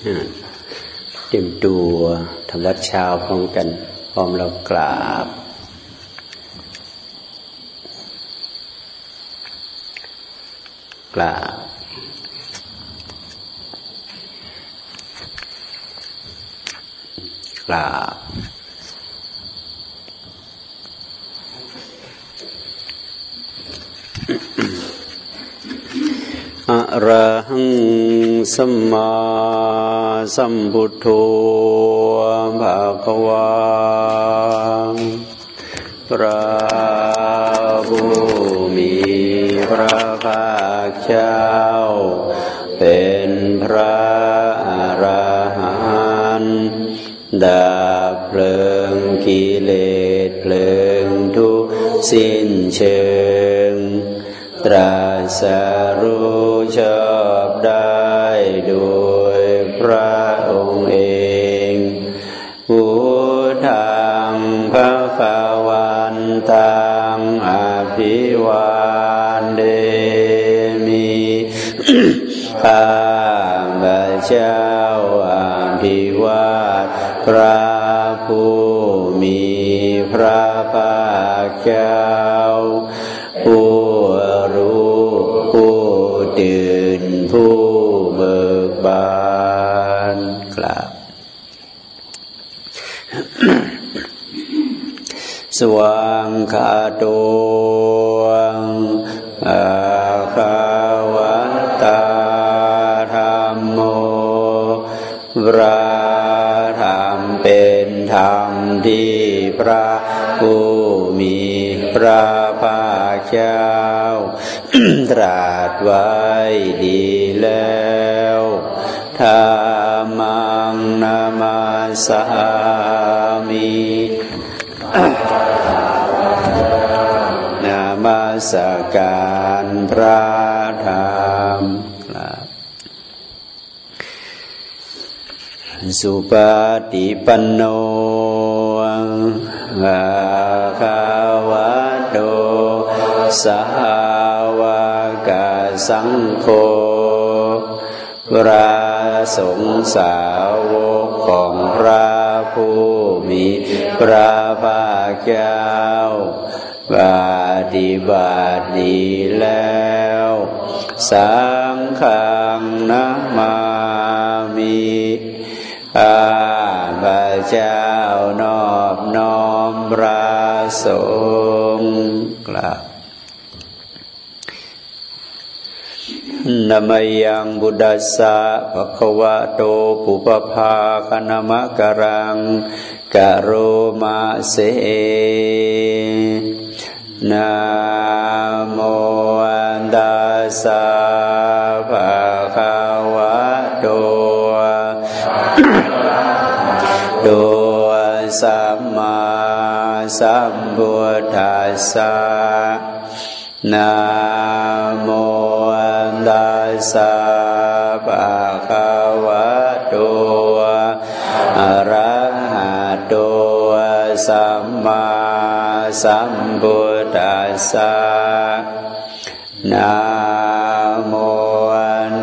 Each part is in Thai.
เตรียมตัวทำวัดเช้าพร้อมกัน พร้อมเรากราบ กราบ กราบ ระหังสัมมาสัมพุทโธภะควาพระผู้มีพระภาคเจ้า เป็นพระอรหันต์ดาเพลิงกิเลสเพลิงทุกสิ้นเชิงตรัสรู้ ชอบได้โดยพระองค์เองผูทางพระคาวันตังอภิวานเดมีข้าพระเจ้าอภิวาทพระผู้มีพระภาคเจ้า สว่างคาโตอาคาวตาธรรมโมพระธรรมเป็นธรรมที่พระผู้มีพระภาคเจ้า ตรัสไว้ดีแล้วธรรมังนามาสา สการพระธรรมสุปฏิปันโนภะคะวะโตสาวกสังโฆพระสงฆ์สาวกของพระผู้มีพระภาคเจ้า ปฏิบัติดีแล้ว สังฆนามามิอาพระเจ้านอบน้อมระสงฆ์กลับนามยังบุดัสสะภะคะวะโตปุปภาคณมะกรังกะโรมาเส นะโมอันดาสาภะคะวะโตโดสัมมาสัมพุทธัสสะนะโมตัสสะภะคะวะโตอะระหะโตสัมมาสัมพุท ธัสสะนะโม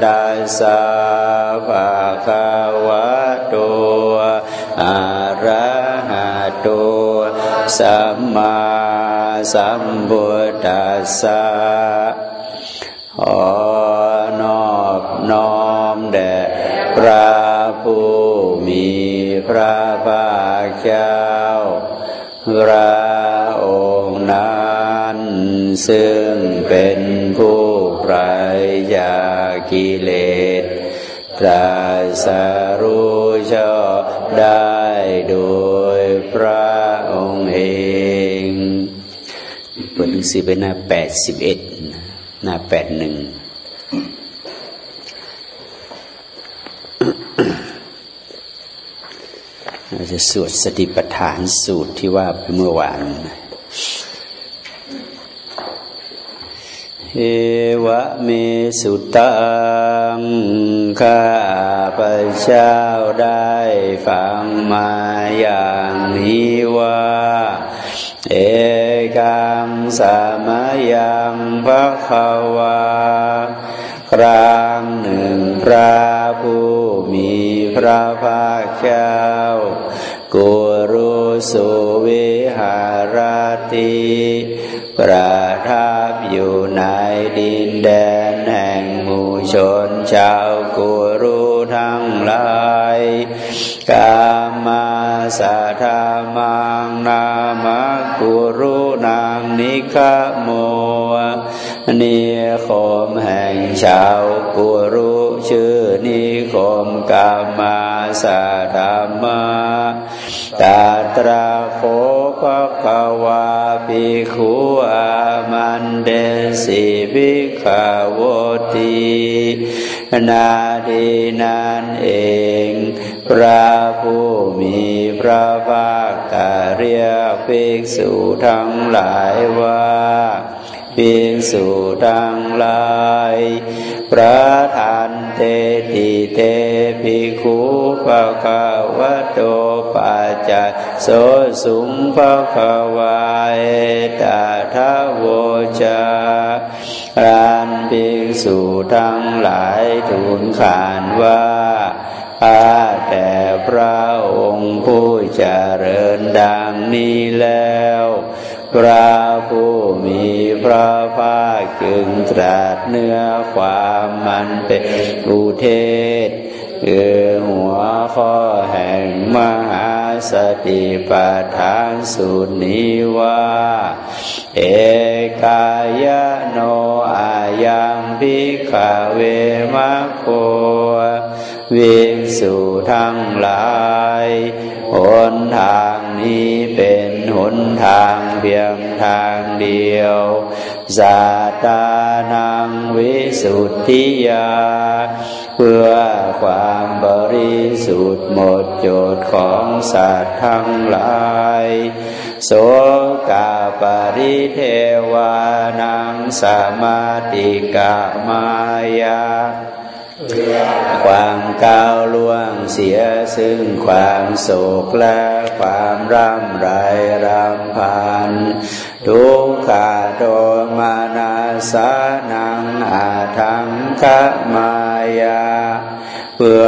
ตัสสะภะคะวะโตอะระหะโตสัมมาสัมพุทธัสสะขอนอบน้อมแด่พระผู้มีพระภาคเจ้า ซึ่งเป็นผู้ไพรยากิเลสตรัสรู้ชอบได้โดยพระองค์เองเปิดหนังสือไปหน้าแปดสิบเอ็ดหน้าแปดหนึ่งเราจะสวดสติปัฏฐานสูตรที่ว่าเมื่อวาน เอวะเมสุตังข้าพระเจ้าได้ฟังมาอย่างนี้ว่า เอกังสามยังพระขาวาครั้งหนึ่งพระผู้มีพระภาคเจ้ากุรุสุวิหารติประทับ อยู่ในดินแดนแห่งหมู่ชนชาวกุรุทั้งหลายกามาสัทามังนามกุรุนางนิคโมนิคมแห่งชาวกุรุชื่อนิคมกามาสัทามาตาตราโคภะควาภิกขุอา สิวิขาวตีนาดีนานเอง พระผู้มีพระภาคตาเรียกภิกษุทั้งหลายว่าภิกษุทั้งหลาย ระทานเตติเตภิกขุภะคะวะโตปัจจโสสุงภะควาเอตทะโวจารานภิกษุทั้งหลายทูลขานว่าอาแต่พระองค์ผู้เจริญดังนี้แล้ว พระผู้มีพระภาคจึงตรัสเนื้อความมันเป็นอุเทศคือหัวข้อแห่งมหาสติปัฏฐานสูตรนี้ว่า เอกายโนอายังพิกาเวมะโควิสุทั้งหลาย หนทางนี้เป็นหนทางเพียงทางเดียวสาตานังวิสุทธิยา เพื่อความบริสุทธิ์หมดจดของสัตว์ทั้งหลาย โสกาปริเทวานังสมาติกามายา ความก้าวล่วงเสียซึ่งความโศกและความร่ำไรรำพัน ทุกขาโทมานาสานังอาทังคมายา เพื่อ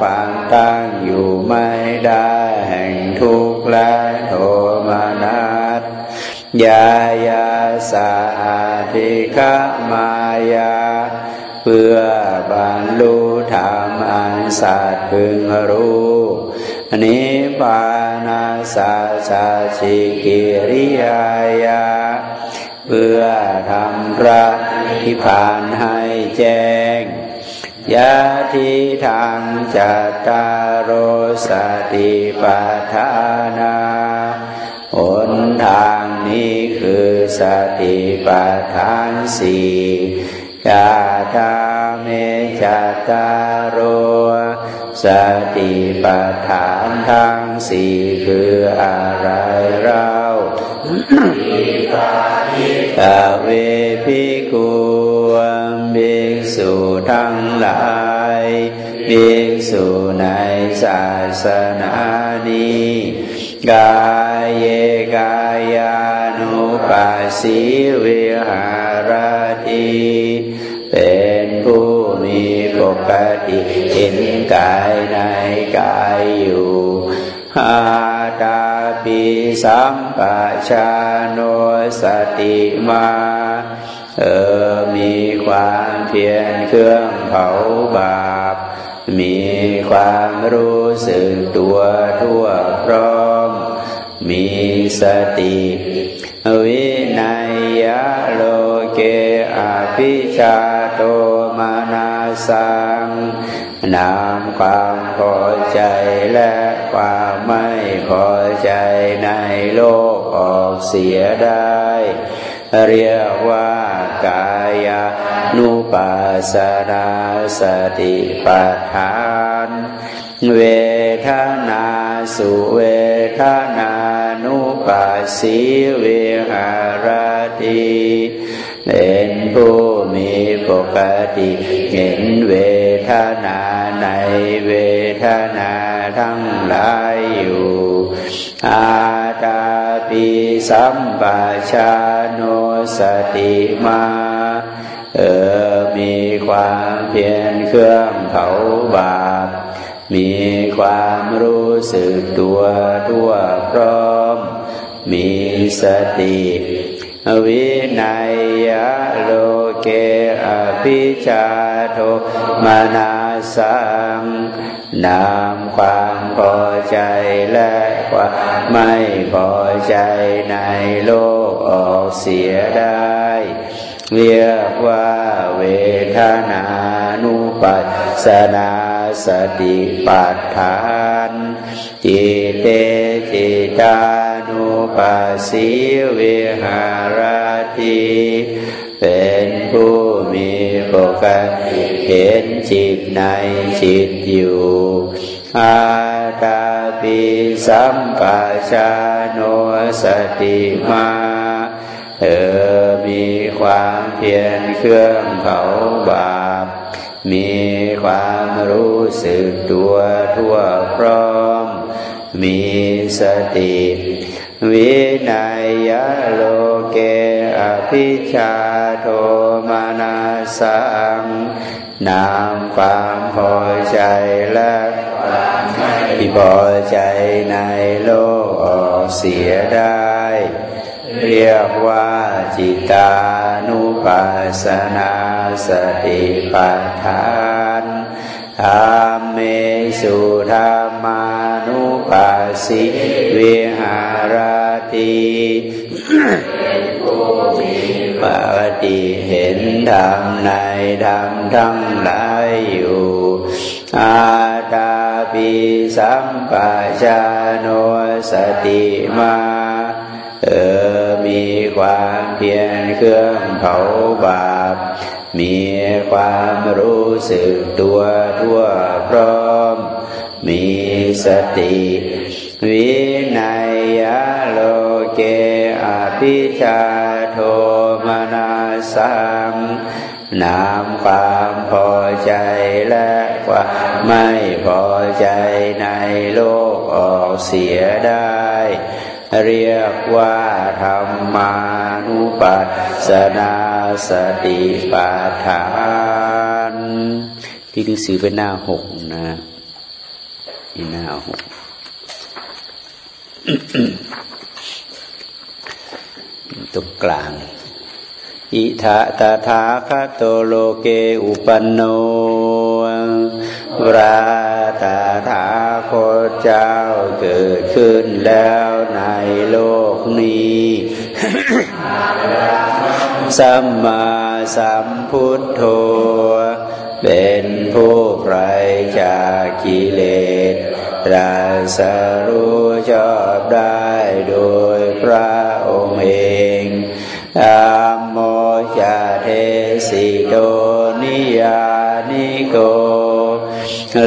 ความตั้งอยู่ไม่ได้แห่งทุกข์และโทมานัสยายาสาธิคมายา เพื่อบรรลุ สัตว์พึงรู้นิพานาสาสาชิกิริยายาเพื่อทำพระนิพพานให้แจ้งยาทิทางจัตตารโรสติปัฏฐานาหนทางนี้คือสติปัฏฐานสี่กาธา เมจตารโรสติปัฏฐานทั้งสี่คืออะไรเรากาเวพิกุภิกษุทั้งหลายภิกษุในศาสนานี้กายเยกายานุปัสสิวิหารติเป็น กติเห็นกายในกายอยู่หาตาปิสัมปชาโนสติมาเออมีความเพียรเครื่องเผาบาป มีความรู้สึกตัวทั่วพร้อม มีสติ วินัยยะโลเกอภิชาโต สังนามความพอใจและความไม่พอใจในโลกออกเสียได้ เรียกว่ากายานุปัสสนาสติปัฏฐานเวทนาสุเวทนานุปัสสีเวหารติ เป็นผู้มีปกติเห็นเวทนาในเวทนาทั้งหลายอยู่ อาตาปิสัมปชาโนสติมาเออมีความเพียรเครื่องเผาบาป มีความรู้สึกตัวทั่วพร้อม มีสติ วินัยยะโลเกอภิชาโทมานาสังนามความพอใจและความไม่พอใจในโลกออกเสียได้เรียกว่าเวทนานุปัสสนาสติปัฏฐานจิเตจิตาน ปัสสิวิหารติเป็นผู้มีปกติเห็นจิตในจิตอยู่อาตาปิสัมปชาโนสติมาเธอมีความเพียรเครื่องเขาบาป มีความรู้สึกตัวทั่วพร้อม มีสติ วินัยยะโลเกอภิชาโทมานาสังนามความพอใจและที่พอใจในโลกออกเสียได้ เรียกว่าจิตานุปัสสนาสติปัฏฐาน ธรรมเมสุธรรมานุปัสสิวิหารติปกติเห็นธรรมในธรรมทั้งหลายอยู่ อาตาปิสัมปชาโนสติมาเออมีความเพียรเครื่องเผาบาป มีความรู้สึกตัวทั่วพร้อม มีสติ วินัยโลเกอภิชาโทมนาสังนามความพอใจและความไม่พอใจในโลกออกเสียได้ เรียกว่าธรรมานุปัสสนาสติปัฏฐานที่หนังสือเป็นหน้าหกนะนี่หน้าหกตรงกลาง อิทะตถาคโตโลเกอุปันโน พราตาถาโคเจ้าเกิดขึ้นแล้วในโลกนี้สัมมาสัมพุทโธเป็นผู้ไกรจากกิเลสราสรู้ชอบได้โดยพระองค์เองอามโมจเทสิโตนิยา โก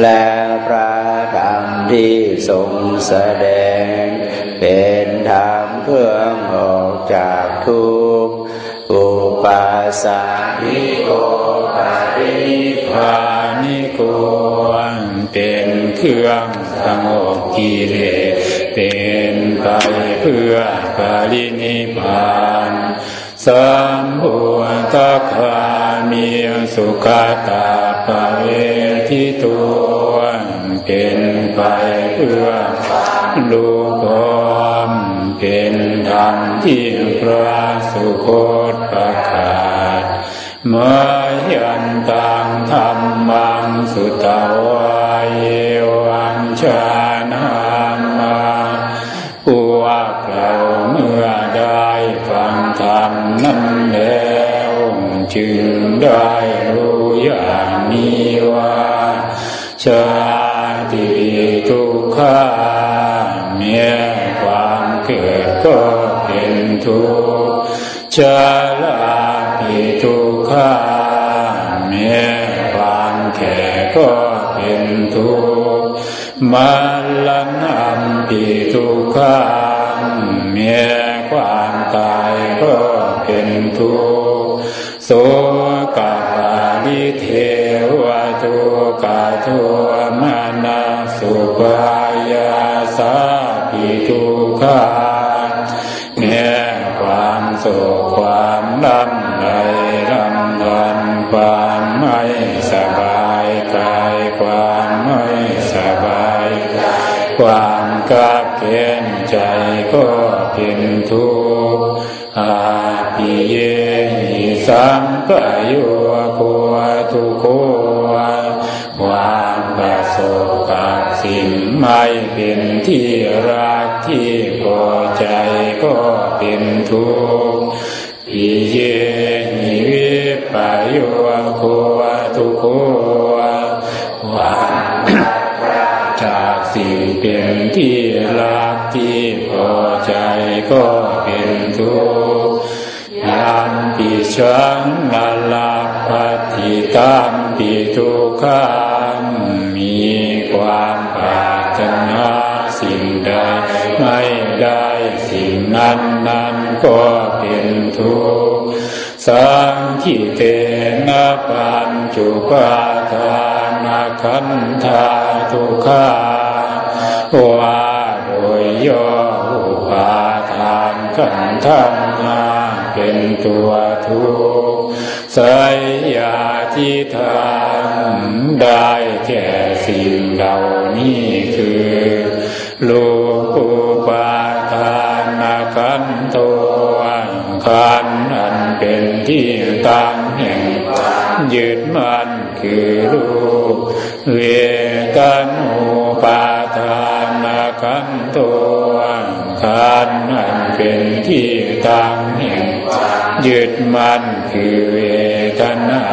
และพระธรรมที่ทรงแสดง เป็นธรรมเพื่อออกจากทุกข์อุปาสานิโกปาริพานิโกเป็นเครื่องสงบกิเลสเป็นไปเพื่อปรินิพาน สัมพุตคามีสุขตาปเวทิตัวเป็นไปเพื่อลูกพร้อมเป็นธรรมที่พระสุคตประกาศมายันตังธรรมังสุตาวายวังชา ว่าชาติทุกขาเมียความเกิดก็เป็นทุกข์ชาลาปิทุกขาเมียความแก่ก็เป็นทุกข์มาลังอัมปิทุกขาเมียความตายก็เป็นทุกข์โส กาทุมานาสุปายาสาปิทุขาเมื่อความโศกความลำไรลำพันความไม่สบายกายความไม่สบความกับเกณฑ์ใจก็เป็นทุกข์อาปิเยหิสัมปโยโคทุโคความ ประสบกับสิ่งไม่เป็นที่รักที่พอใจก็เป็นทุกข์ปิเยหิวิปโยโคทุโคความจากสิ่งเป็นที่รักที่พอใจก็เป็นทุกข์ยามปิชังนลาปฏิตามปิทุกขัง ได้สิ่งนั้นนั้นก็เป็นทุกข์สังขิเตนะปัญจุปาทานาคันธาทุกขาว่าโดยย่ออุปาทานขันธังมาเป็นตัวทุกข์สยยาที่ทำได้แก่สิ่งเหล่านี้คือลู ตัวขันอันเป็นที่ตั้งแห่งยึดมันคือรูปเวกันูปาทานนาคันตัวขันอันเป็นที่ตั้งแห่งยึดมันคือเวทนา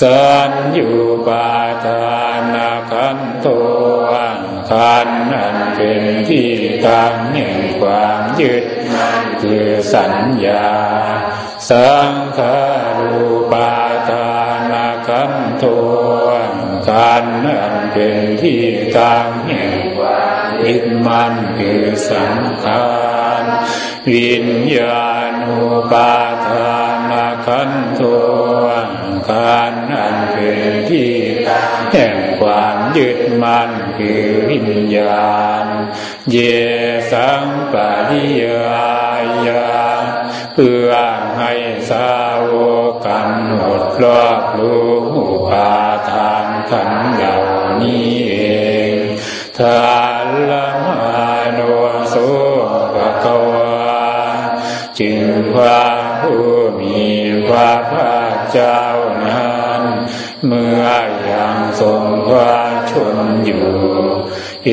สัญญูปาทานนาคันตัวขันอันเป็นที่ตั้งแห่งความยึด คือสัญญา สังขารูปาทานคันโทกันอันเป็นที่ตั้งแห่งความยึดมันคือสังขารวิญญาณูปาทานคันโทารอันเป็นที่แห่งความยึดมันคือวิญญาณ เยสังปะริยายาเพื่อให้สาวกันหดรอบรู้ปาทานขันเหล่านี้เองทานละมาโนสุภะคะวาจึงพระผู้มีพระภาคเจ้านั้น เมื่อยังทรงพระชนอยู่ เอ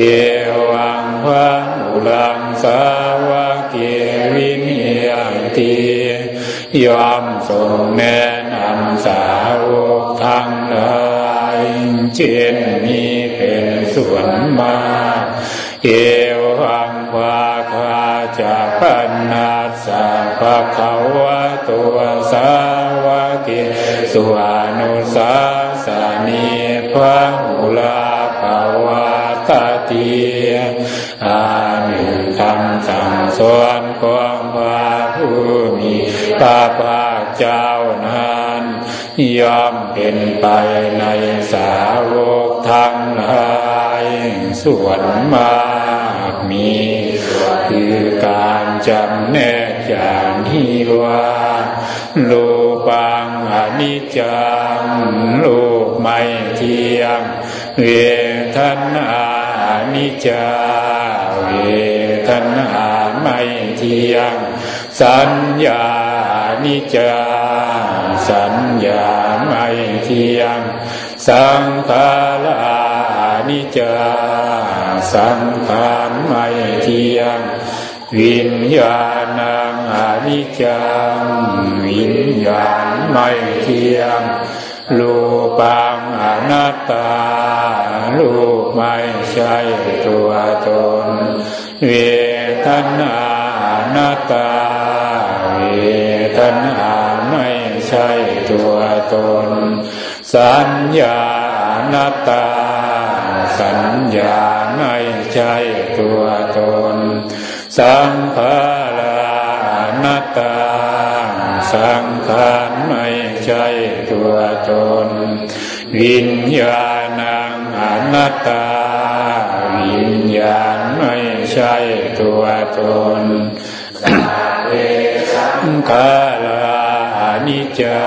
วังพระมุลังสาวกเกวินิยังตียอมทรงแนะนำสาวกทั้งหลายเช่นนี้เป็นส่วนมากเอวังวาคาจะปันนาสาภะคะวะตัวสาวกิสุอา นุสาสานีพระมุลาภาวะตาตีอาหนึ่งคำสั่งสอนของพระผู้มีพระภาคเจ้านั้นย่อมเป็นไปในสาวกทั้งหลายส่วนมากมี คือการจำแนกอย่างที่ว่า รูปังอนิจจังรูปไม่เที่ยง เวทนาอนิจจาเวทนาไม่เที่ยง สัญญานิจจาสัญญาไม่เที่ยง สังขารานิจจาสังขารไม่เที่ยง วิญญาณัง อนิจจังวิญญาณไม่เที่ยงรูปังอนัตตารูปไม่ใช่ตัวตน เวทนาอนัตตา เวทนาไม่ใช่ตัวตน สัญญาอนัตตา สัญญาไม่ใช่ตัวตน สังขาร ตตาสังขารไม่ใช่ตัวตน วิญญาณังอนัตตา วิญญาณไม่ใช่ตัวตนสังขารานิจจา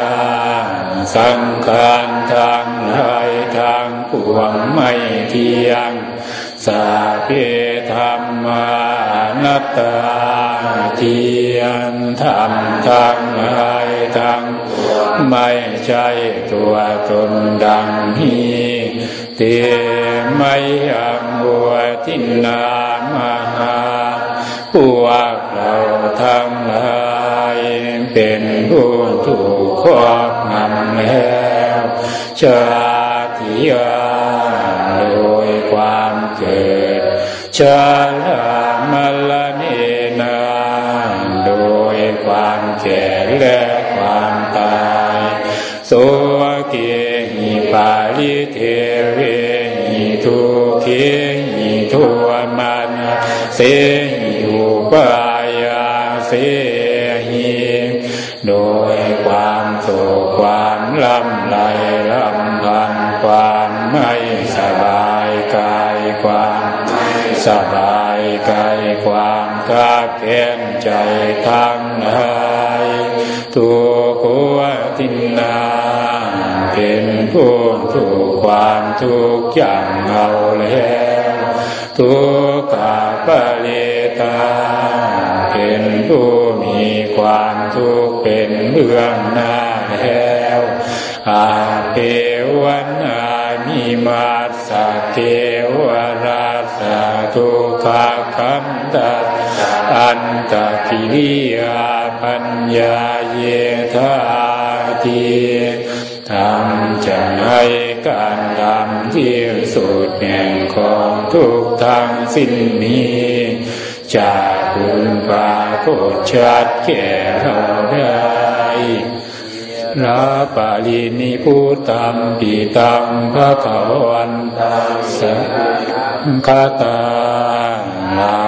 สังขารทางหลายทางปวงไม่เที่ยงสสาเพธรรมา นัตตาเทียนธรรมทั้งหลายทั้งไม่ใช่ตัวตนดังนี้เตไม่ยังวัวทินนามหาพวกเราทั้งหลายเป็นผู้ถูกครอบงำแล้วชาติยาโดยความเกิดชา กาเกณใจทั้งหลายทุกขวตินนาเป็นผู้ถูกความทุกข์อย่างเอาแล้วทุกขปเลตาเป็นผู้มีความทุกข์เป็นเบื้องหน้าแล้วอาเปวันอามิมาสเทวราสทุกขคันตัด อันตกิริยาปัญญาเยธาทีทำจะให้การทำที่สุดแห่งของทุกทางสิ้นนี้จากคุณปาโคชัดแก่เราได้ราปาลินิพุตัมปีตังพระขวันตังสังคตาเรา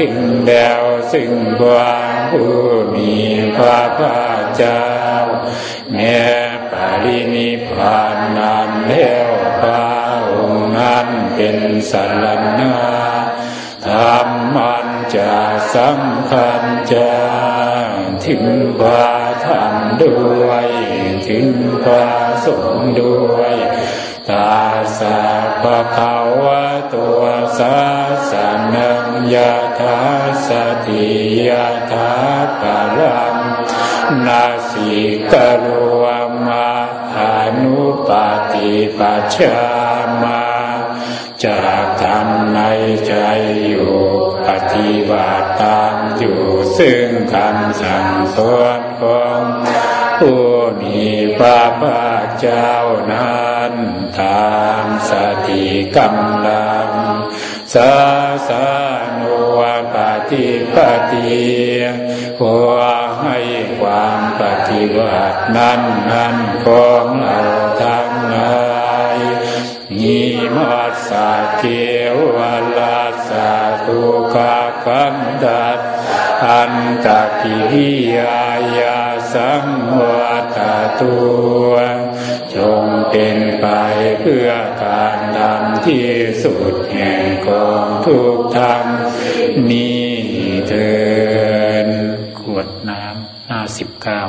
ถึงแล้วซึ่งควาผู้มีพระภาคเจ้าแม้ปาลินิพานนานแล้วพระองค์นั้นเป็นสารณาธรรมมันจะสำคัญจะถึงพระธรรมด้วย ถึงพระสงฆ์ด้วย ตาสะภะคะวะตัวสาสนังยะถาสติยะถาปะรังนาสิกรวมาอนุปฏิปัชฌามาจากทำในใจอยู่ปฏิบัติตามอยู่ซึ่งคำสั่งสอนของผู้มี พระภาคเจ้านั้นตามสติกำลังสาสานุวปฏิปฏิขอให้ความปฏิบัตินั้นนั้นของเราทั้งหลายนิมัสสะเกวลาสาตุกาคันดัตอันตะกิริยายา สังวัตตัวจงเป็นไปเพื่อการทำที่สุดแห่งกองทุกธรรมนี้เถินขวดน้ำห้าสิบเก้า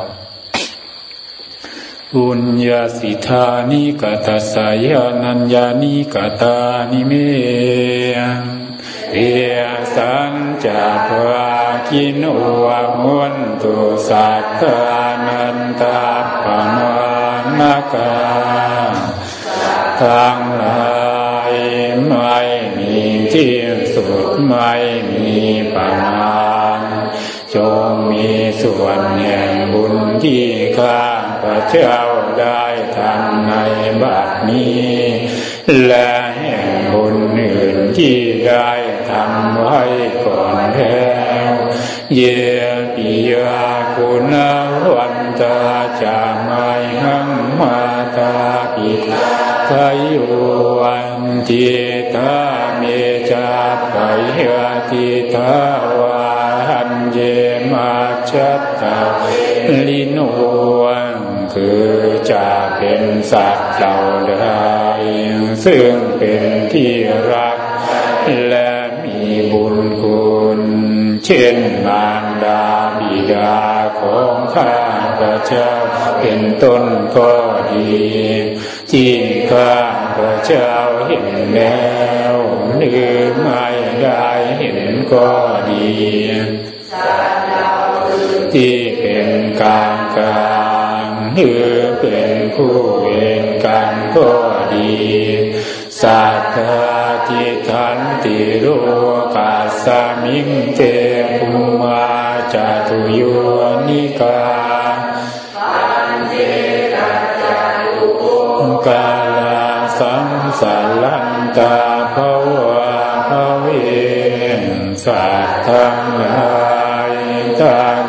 บุญญาสิธานิกตัสสายานัญญานิกตานิเม เอียสันจะภาคินวะมวนตุสัตตานันตาปมานกาทั้งหลายไม่มีที่สุดไม่มีประมาณจงมีส่วนแห่งบุญที่ข้าพระเจ้าได้ทำในบัดนี้ และแห่งบุญอื่นที่ได้ ไว้ก่อนแล้วเยปิยาคุณวันตาจะไม่หังมาตาปิทายุวันจิตาเมจาปยติทาวาหันเยมาชัตตาลิโนวันคือจะเป็นสัตว์เราได้ซึ่งเป็นที่รักและ เช่นมารดาบิดาของข้าพระเจ้าเป็นต้นก็ดีที่ข้าพระเจ้าเห็นแล้วหรือไม่ได้เห็นก็ดีที่เป็นกลางกลางหรือเป็นคู่เวรกันก็ดีสัทธาทิทันติโรกาสมิงเต กากาลาสังสารันตาภวะภเวสัตทังหลายทัน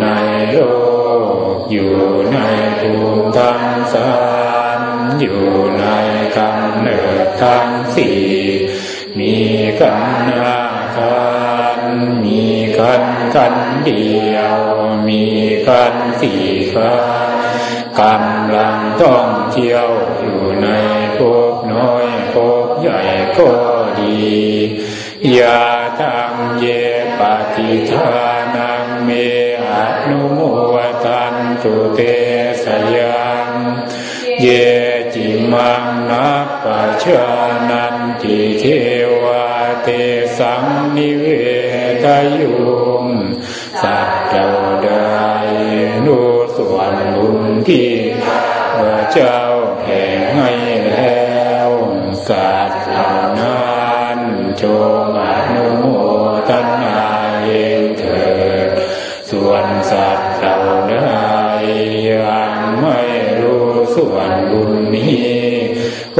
ในโลกอยู่ในภูมิทั้งสามอยู่ในกำเนิดทั้งสี่มีกันนา คานมีกันกันเดียว มีกันสี่คันกำลังต้องเที่ยวอยู่ในภพน้อยภพใหญ่ก็ดียาตังเยปฏิทานังเมอนุโมทันตุเตสยังเยจิมังนับปะชานันติเทวาเตสัง นิเวทยุงสัตว์เราได้นูส่วนบุญที่พระเจ้าแผ่ให้แล้วสัตว์เหล่านั้นจงอนุโมทนาเองเถิดส่วนสัตว์เราได้ยังไม่รู้ส่วนบุญนี้ข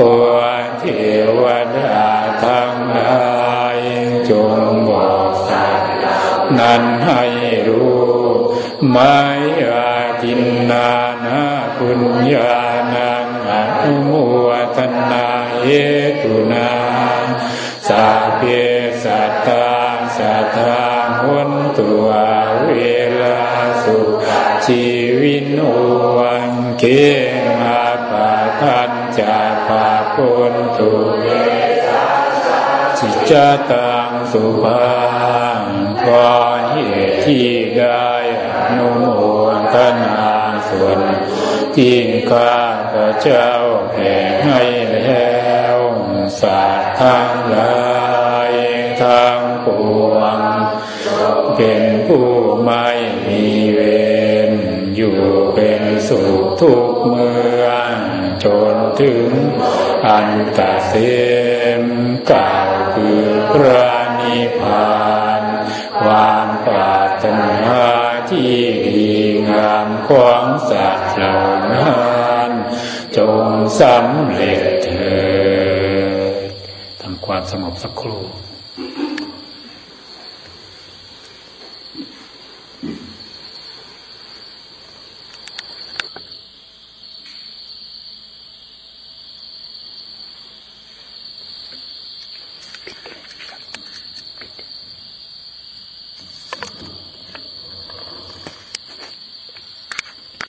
นโอวังเกมาปะทันจะปะปุนตุเวจิจตังสุภาขอเหตุที่ได้อนุโมทนาส่วนที่ข้าพระเจ้าแผ่ให้แล้วสัตว์ทั้งหลายทั้ง ถึง อันตะเสมกล่าวคือพระนิพพานความปรารถนาที่ดีงามของสัตว์เหล่านั้นจงสำเร็จเถิดทำความสงบสักครู่